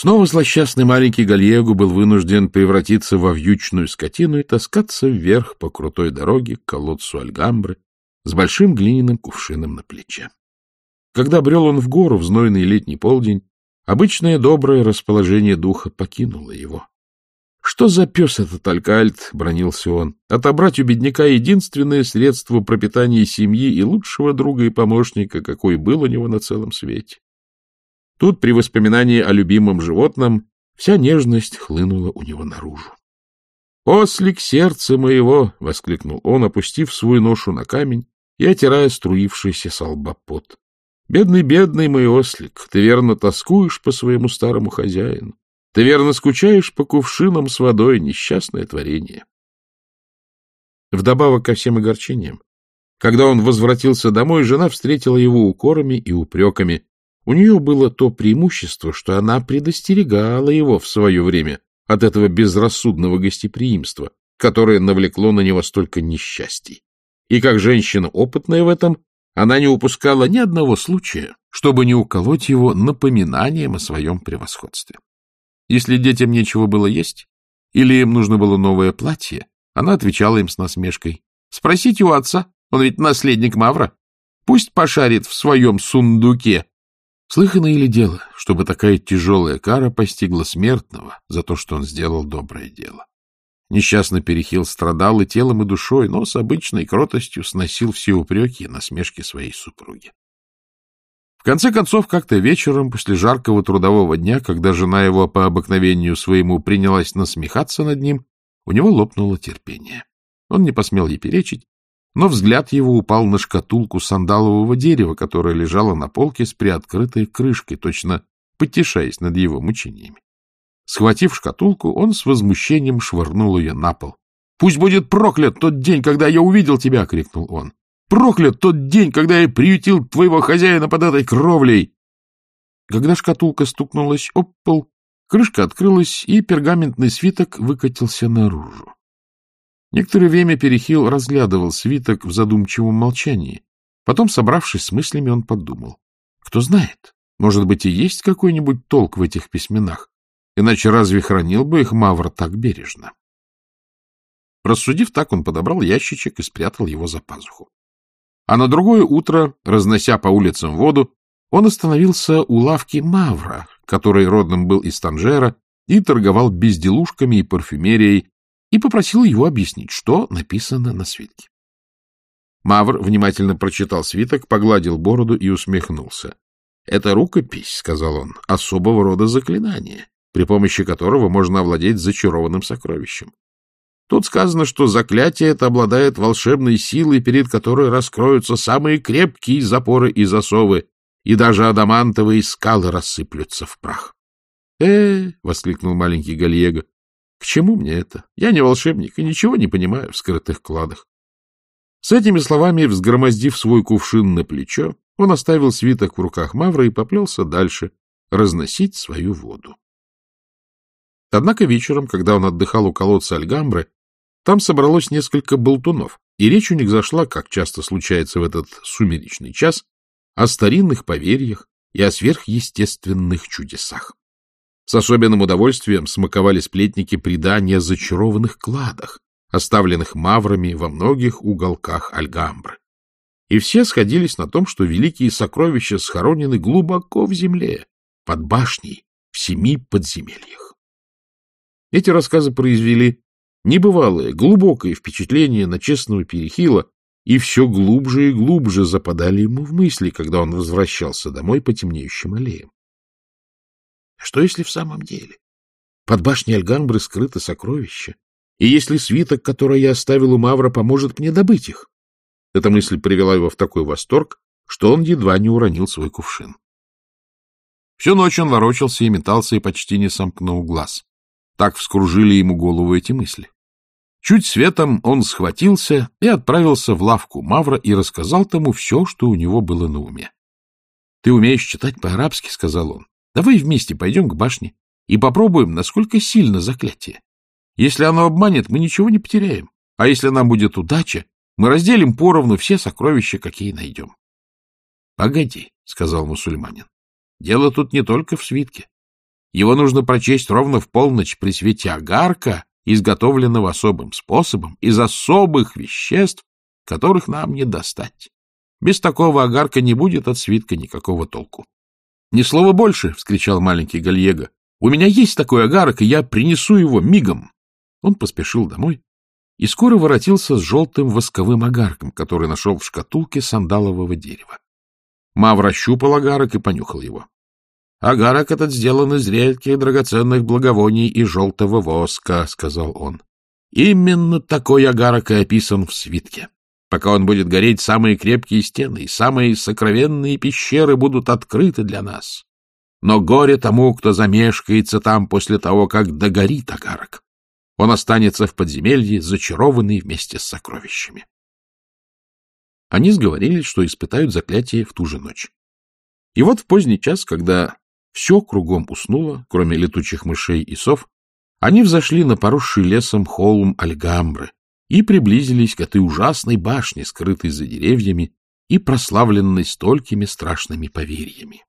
Снова злосчастный маленький Гальего был вынужден превратиться во вьючную скотину и таскаться вверх по крутой дороге к колодцу Альгамбры с большим глиняным кувшином на плече. Когда брел он в гору в знойный летний полдень, обычное доброе расположение духа покинуло его. Что за пес этот Алькальт, — бронился он, — отобрать у бедняка единственное средство пропитания семьи и лучшего друга и помощника, какой был у него на целом свете. Тут при воспоминании о любимом животном вся нежность хлынула у него наружу. «Ослик сердца моего!» — воскликнул он, опустив свою ношу на камень и отирая струившийся с лба пот. «Бедный, бедный мой ослик, ты верно тоскуешь по своему старому хозяину. Ты верно скучаешь по кувшинам с водой, несчастное творение. Вдобавок ко всем огорчениям, когда он возвратился домой, жена встретила его укорами и упреками. У нее было то преимущество, что она предостерегала его в свое время от этого безрассудного гостеприимства, которое навлекло на него столько несчастий. И как женщина опытная в этом, она не упускала ни одного случая, чтобы не уколоть его напоминанием о своем превосходстве. Если детям нечего было есть, или им нужно было новое платье, она отвечала им с насмешкой. — Спросите у отца, он ведь наследник Мавра. Пусть пошарит в своем сундуке. Слыхано или дело, чтобы такая тяжелая кара постигла смертного за то, что он сделал доброе дело? Несчастный Перехил страдал и телом, и душой, но с обычной кротостью сносил все упреки и насмешки своей супруги. В конце концов, как-то вечером, после жаркого трудового дня, когда жена его по обыкновению своему принялась насмехаться над ним, у него лопнуло терпение. Он не посмел ей перечить, но взгляд его упал на шкатулку сандалового дерева, которая лежала на полке с приоткрытой крышкой, точно потешаясь над его мучениями. Схватив шкатулку, он с возмущением швырнул ее на пол. — Пусть будет проклят тот день, когда я увидел тебя! — крикнул он. Проклят тот день, когда я приютил твоего хозяина под этой кровлей! Когда шкатулка стукнулась об пол, крышка открылась, и пергаментный свиток выкатился наружу. Некоторое время Перехил разглядывал свиток в задумчивом молчании. Потом, собравшись с мыслями, он подумал. Кто знает, может быть, и есть какой-нибудь толк в этих письменах, иначе разве хранил бы их Мавр так бережно? Рассудив так, он подобрал ящичек и спрятал его за пазуху. А на другое утро, разнося по улицам воду, он остановился у лавки Мавра, который родом был из Танжера и торговал безделушками и парфюмерией, и попросил его объяснить, что написано на свитке. Мавр внимательно прочитал свиток, погладил бороду и усмехнулся. — Это рукопись, — сказал он, — особого рода заклинание, при помощи которого можно овладеть зачарованным сокровищем. Тут сказано, что заклятие это обладает волшебной силой, перед которой раскроются самые крепкие запоры и засовы, и даже адамантовые скалы рассыплются в прах. «Э — воскликнул маленький Гальего, — к чему мне это? Я не волшебник и ничего не понимаю в скрытых кладах. С этими словами, взгромоздив свой кувшин на плечо, он оставил свиток в руках Мавра и поплелся дальше разносить свою воду. Однако вечером, когда он отдыхал у колодца Альгамбры, там собралось несколько болтунов, и речь у них зашла, как часто случается в этот сумеречный час, о старинных поверьях и о сверхъестественных чудесах. С особенным удовольствием смаковали сплетники предания о зачарованных кладах, оставленных маврами во многих уголках Альгамбры. И все сходились на том, что великие сокровища схоронены глубоко в земле, под башней, в семи подземельях. Эти рассказы произвели Небывалое, глубокое впечатление на честного Перехила, и все глубже и глубже западали ему в мысли, когда он возвращался домой по темнеющим аллеям. Что если в самом деле? Под башней Альгамбры скрыто сокровище, и если свиток, который я оставил у Мавра, поможет мне добыть их? Эта мысль привела его в такой восторг, что он едва не уронил свой кувшин. Всю ночь он ворочался и метался, и почти не сомкнул глаз. Так вскружили ему голову эти мысли. Чуть светом он схватился и отправился в лавку Мавра и рассказал тому все, что у него было на уме. — Ты умеешь читать по-арабски, — сказал он. — Давай вместе пойдем к башне и попробуем, насколько сильно заклятие. Если оно обманет, мы ничего не потеряем. А если нам будет удача, мы разделим поровну все сокровища, какие найдем. — Погоди, — сказал мусульманин. — Дело тут не только в свитке. Его нужно прочесть ровно в полночь при свете огарка, изготовленного особым способом, из особых веществ, которых нам не достать. Без такого огарка не будет от свитка никакого толку. — Ни слова больше! — вскричал маленький Гальего. — У меня есть такой огарок, и я принесу его мигом. Он поспешил домой и скоро воротился с желтым восковым огарком, который нашел в шкатулке сандалового дерева. Мавр ощупал огарок и понюхал его. — Агарок этот сделан из редких драгоценных благовоний и желтого воска, — сказал он. — Именно такой агарок и описан в свитке. Пока он будет гореть, самые крепкие стены и самые сокровенные пещеры будут открыты для нас. Но горе тому, кто замешкается там после того, как догорит агарок. Он останется в подземелье, зачарованный вместе с сокровищами. Они сговорились, что испытают заклятие в ту же ночь. И вот в поздний час, когда все кругом уснуло, кроме летучих мышей и сов, они взошли на поросший лесом холм Альгамбры, и приблизились к этой ужасной башне, скрытой за деревьями и прославленной столькими страшными поверьями.